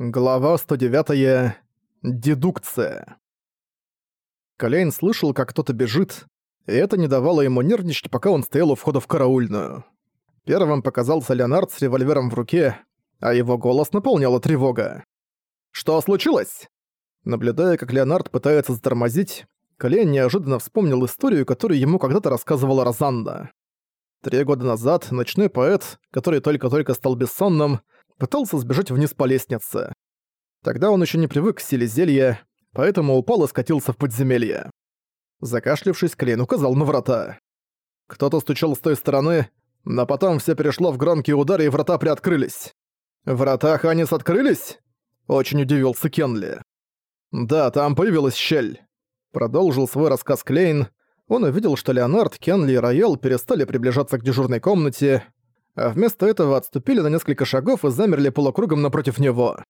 Глава 109. Дедукция. Коляйн слышал, как кто-то бежит, и это не давало ему нервничать, пока он стоял у входа в караульную. Первым показался Леонард с револьвером в руке, а его голос наполняла тревога. «Что случилось?» Наблюдая, как Леонард пытается затормозить, Коляйн неожиданно вспомнил историю, которую ему когда-то рассказывала Розанда. Три года назад ночной поэт, который только-только стал бессонным, пытался сбежать вниз по лестнице. Тогда он еще не привык к силе зелья, поэтому упал и скатился в подземелье. Закашлившись, Клейн указал на врата. Кто-то стучал с той стороны, но потом все перешло в громкие удары и врата приоткрылись. «Врата Ханис открылись?» Очень удивился Кенли. «Да, там появилась щель». Продолжил свой рассказ Клейн. Он увидел, что Леонард, Кенли и Райел перестали приближаться к дежурной комнате, а вместо этого отступили на несколько шагов и замерли полукругом напротив него.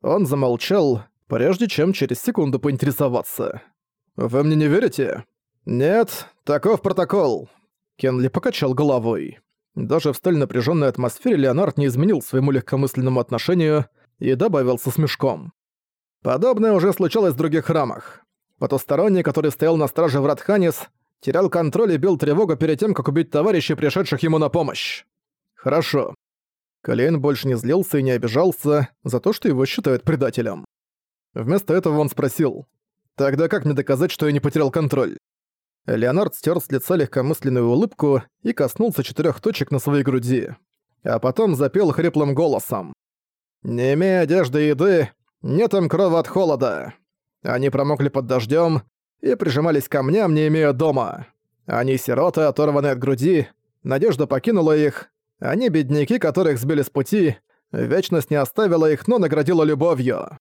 Он замолчал, прежде чем через секунду поинтересоваться. «Вы мне не верите?» «Нет, таков протокол», — Кенли покачал головой. Даже в столь напряженной атмосфере Леонард не изменил своему легкомысленному отношению и добавил со смешком. «Подобное уже случалось в других храмах. Потусторонний, который стоял на страже врат Ханис, терял контроль и бил тревогу перед тем, как убить товарищей, пришедших ему на помощь. Хорошо. Калейн больше не злился и не обижался за то, что его считают предателем. Вместо этого он спросил, «Тогда как мне доказать, что я не потерял контроль?» Леонард стер с лица легкомысленную улыбку и коснулся четырех точек на своей груди. А потом запел хриплым голосом. «Не имея одежды и еды, нет им крова от холода. Они промокли под дождем и прижимались к камням, не имея дома. Они сироты, оторванные от груди, надежда покинула их, они бедняки, которых сбили с пути, вечность не оставила их, но наградила любовью.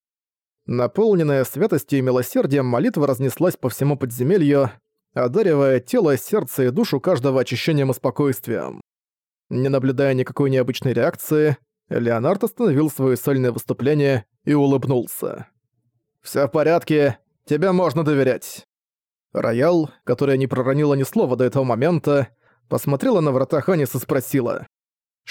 Наполненная святостью и милосердием молитва разнеслась по всему подземелью, одаривая тело, сердце и душу каждого очищением и спокойствием. Не наблюдая никакой необычной реакции, Леонард остановил свое сольное выступление и улыбнулся. «Всё в порядке, тебе можно доверять». Роял, которая не проронила ни слова до этого момента, посмотрела на врата Ханис и спросила.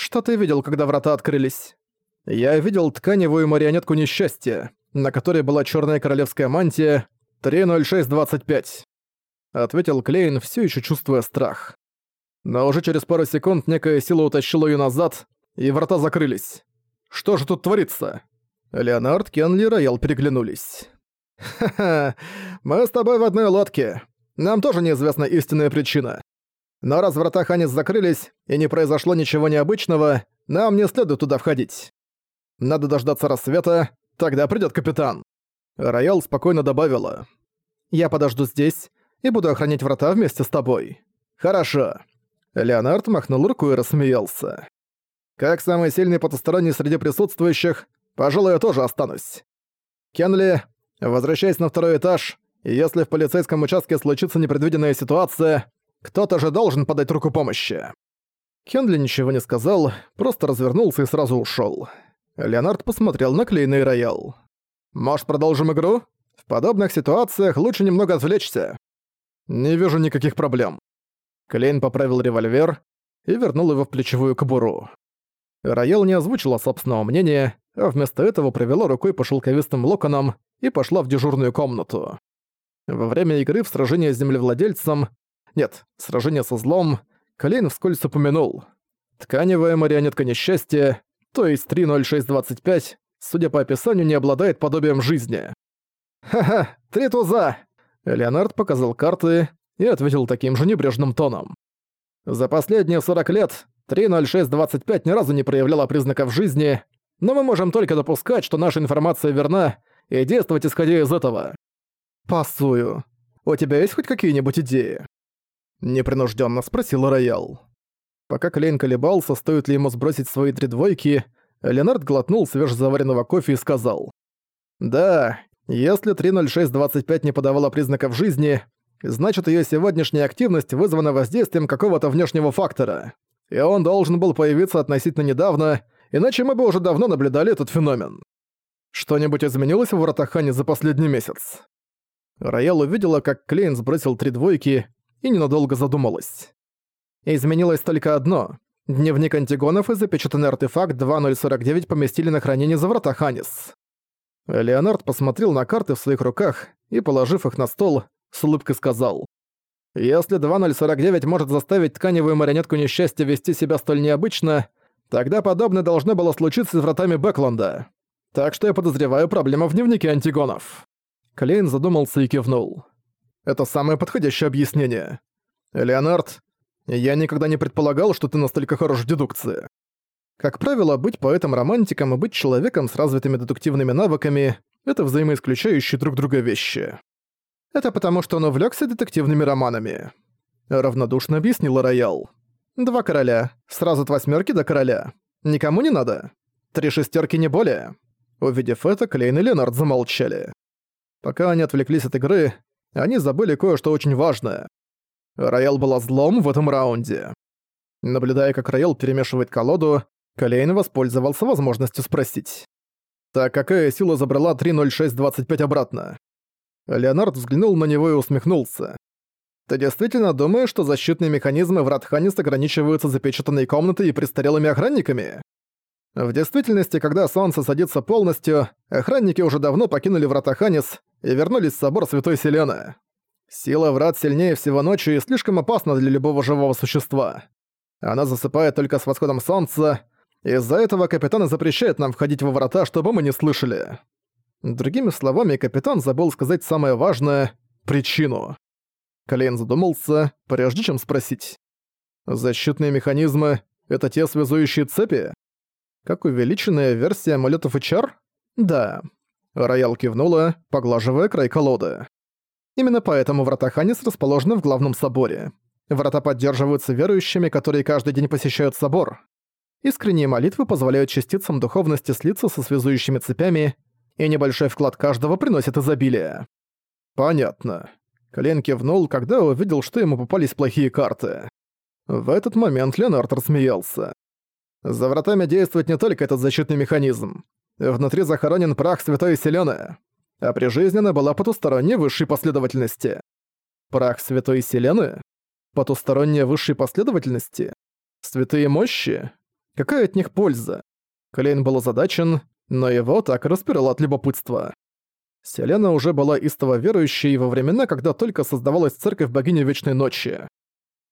«Что ты видел, когда врата открылись?» «Я видел тканевую марионетку несчастья, на которой была черная королевская мантия 30625», — ответил Клейн, все еще чувствуя страх. Но уже через пару секунд некая сила утащила ее назад, и врата закрылись. Что же тут творится? Леонард, Кенли и Роял переглянулись. «Ха-ха, мы с тобой в одной лодке. Нам тоже неизвестна истинная причина. Но раз врата Ханис закрылись, и не произошло ничего необычного, нам не следует туда входить. Надо дождаться рассвета, тогда придёт капитан». Роял спокойно добавила. «Я подожду здесь и буду охранять врата вместе с тобой». «Хорошо». Леонард махнул руку и рассмеялся. «Как самый сильный потусторонний среди присутствующих, пожалуй, я тоже останусь. Кенли, возвращайся на второй этаж, и если в полицейском участке случится непредвиденная ситуация, кто-то же должен подать руку помощи. Кенли ничего не сказал, просто развернулся и сразу ушёл. Леонард посмотрел на клейный роял. «Может, продолжим игру? В подобных ситуациях лучше немного отвлечься». «Не вижу никаких проблем». Клейн поправил револьвер и вернул его в плечевую кобуру. Роял не озвучила собственного мнения, а вместо этого провела рукой по шелковистым локонам и пошла в дежурную комнату. Во время игры в сражении с землевладельцем нет, сражение со злом, Клейн вскользь упомянул. Тканевая марионетка несчастья, то есть 30625, судя по описанию, не обладает подобием жизни. «Ха-ха, три туза!» Леонард показал карты и ответил таким же небрежным тоном. «За последние 40 лет 30625 ни разу не проявляла признаков жизни, но мы можем только допускать, что наша информация верна, и действовать исходя из этого». «Пасую. У тебя есть хоть какие-нибудь идеи?» Непринужденно спросил Роял. Пока Клейн колебался, стоит ли ему сбросить свои три двойки, Леонард глотнул свежезаваренного кофе и сказал. «Да, если 30625 не подавала признаков жизни, значит ее сегодняшняя активность вызвана воздействием какого-то внешнего фактора. И он должен был появиться относительно недавно, иначе мы бы уже давно наблюдали этот феномен. Что-нибудь изменилось в Вратахане за последний месяц?» Роял увидела, как Клейн сбросил три двойки, и ненадолго задумалась. Изменилось только одно. Дневник антигонов и запечатанный артефакт 2049 поместили на хранение за врата Ханис. Леонард посмотрел на карты в своих руках и, положив их на стол, с улыбкой сказал. «Если 2049 может заставить тканевую марионетку несчастья вести себя столь необычно, тогда подобное должно было случиться с вратами Бэкленда. Так что я подозреваю проблема в дневнике антигонов». Клейн задумался и кивнул. «Это самое подходящее объяснение. Леонард, я никогда не предполагал, что ты настолько хорош в дедукции. Как правило, быть поэтом-романтиком и быть человеком с развитыми дедуктивными навыками — это взаимоисключающие друг друга вещи. Это потому, что он увлёкся детективными романами. Равнодушно объяснила Роял. Два короля, сразу от восьмерки до короля. Никому не надо. Три шестерки не более. Увидев это, Клейн и Ленард замолчали. Пока они отвлеклись от игры, они забыли кое-что очень важное. Роял была злом в этом раунде. Наблюдая, как Роял перемешивает колоду, Калейн воспользовался возможностью спросить. «Так какая сила забрала 30625 обратно?» Леонард взглянул на него и усмехнулся. «Ты действительно думаешь, что защитные механизмы в Радханис ограничиваются запечатанной комнатой и престарелыми охранниками?» В действительности, когда солнце садится полностью, охранники уже давно покинули врата Ханис и вернулись в собор Святой Селены. Сила врат сильнее всего ночью и слишком опасна для любого живого существа. Она засыпает только с восходом солнца, из-за этого капитан запрещает нам входить во врата, чтобы мы не слышали. Другими словами, капитан забыл сказать самое важное — причину. Колейн задумался, прежде чем спросить. Защитные механизмы — это те связующие цепи? Как увеличенная версия амулетов чар? Да. Роял кивнула, поглаживая край колоды. Именно поэтому врата Ханис расположены в главном соборе. Врата поддерживаются верующими, которые каждый день посещают собор. Искренние молитвы позволяют частицам духовности слиться со связующими цепями, и небольшой вклад каждого приносит изобилие. Понятно. Колен кивнул, когда увидел, что ему попались плохие карты. В этот момент Леонард рассмеялся. За вратами действует не только этот защитный механизм. Внутри захоронен прах Святой Селены, а прижизненно была потусторонней высшей последовательности. Прах Святой Селены? Потусторонняя высшей последовательности? Святые мощи? Какая от них польза? Клейн был озадачен, но его так распирало от любопытства. Селена уже была истово верующей во времена, когда только создавалась церковь богини Вечной Ночи.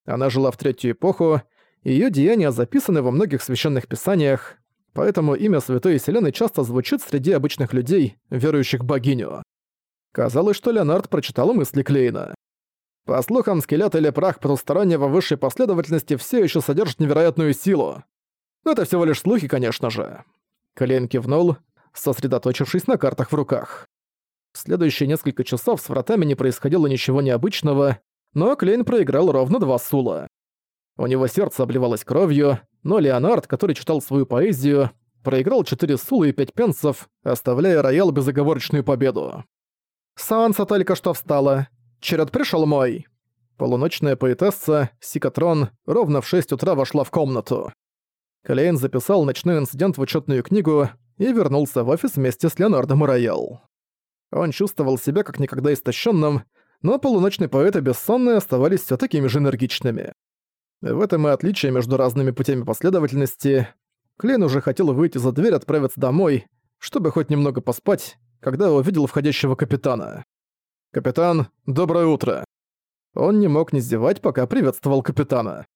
Она жила в Третью Эпоху, её деяния записаны во многих священных писаниях, поэтому имя Святой Селены часто звучит среди обычных людей, верующих богиню. Казалось, что Леонард прочитал мысли Клейна. По слухам, скелет или прах потустороннего высшей последовательности все еще содержит невероятную силу. Но это всего лишь слухи, конечно же. Клейн кивнул, сосредоточившись на картах в руках. В следующие несколько часов с вратами не происходило ничего необычного, но Клейн проиграл ровно два сула. У него сердце обливалось кровью, но Леонард, который читал свою поэзию, проиграл 4 сула и 5 пенсов, оставляя роял безоговорочную победу. «Солнце только что встало. Черед пришел мой». Полуночная поэтесса, Сикатрон, ровно в 6 утра вошла в комнату. Клейн записал ночной инцидент в учетную книгу и вернулся в офис вместе с Леонардом Роял. Он чувствовал себя как никогда истощенным, но полуночный поэт и бессонные оставались все такими же энергичными. В этом и отличие между разными путями последовательности. Клейн уже хотел выйти за дверь отправиться домой, чтобы хоть немного поспать, когда увидел входящего капитана. «Капитан, доброе утро!» Он не мог не зевать, пока приветствовал капитана.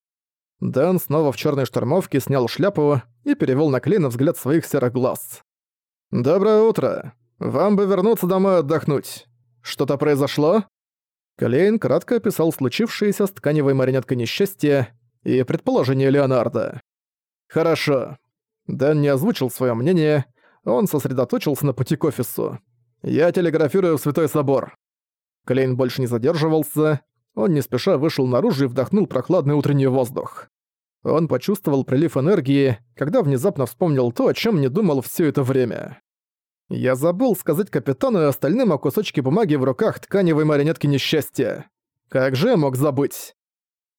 Дэн снова в черной штормовке снял шляпу и перевел на Клейна взгляд своих серых глаз. «Доброе утро. Вам бы вернуться домой отдохнуть. Что-то произошло?» Клейн кратко описал случившееся с тканевой марионеткой несчастья и предположение Леонардо. «Хорошо». Дэн не озвучил свое мнение, он сосредоточился на пути к офису. «Я телеграфирую в Святой Собор». Клейн больше не задерживался, он не спеша вышел наружу и вдохнул прохладный утренний воздух. Он почувствовал прилив энергии, когда внезапно вспомнил то, о чем не думал все это время. Я забыл сказать капитану и остальным о кусочке бумаги в руках тканевой марионетки несчастья. Как же я мог забыть?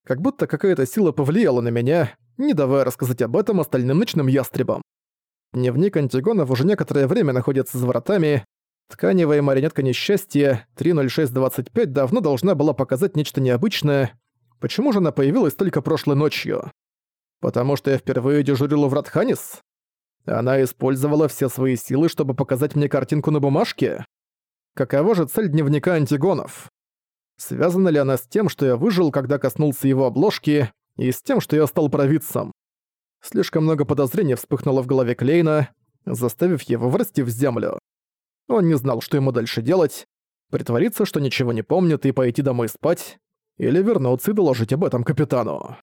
Как будто какая-то сила повлияла на меня, не давая рассказать об этом остальным ночным ястребам. Дневник Антигонов уже некоторое время находится за вратами, Тканевая марионетка несчастья 30625 давно должна была показать нечто необычное. Почему же она появилась только прошлой ночью? Потому что я впервые дежурил в Радханис? Она использовала все свои силы, чтобы показать мне картинку на бумажке? Какова же цель дневника антигонов? Связана ли она с тем, что я выжил, когда коснулся его обложки, и с тем, что я стал провидцем? Слишком много подозрений вспыхнуло в голове Клейна, заставив его врасти в землю. Он не знал, что ему дальше делать, притвориться, что ничего не помнит и пойти домой спать, или вернуться и доложить об этом капитану.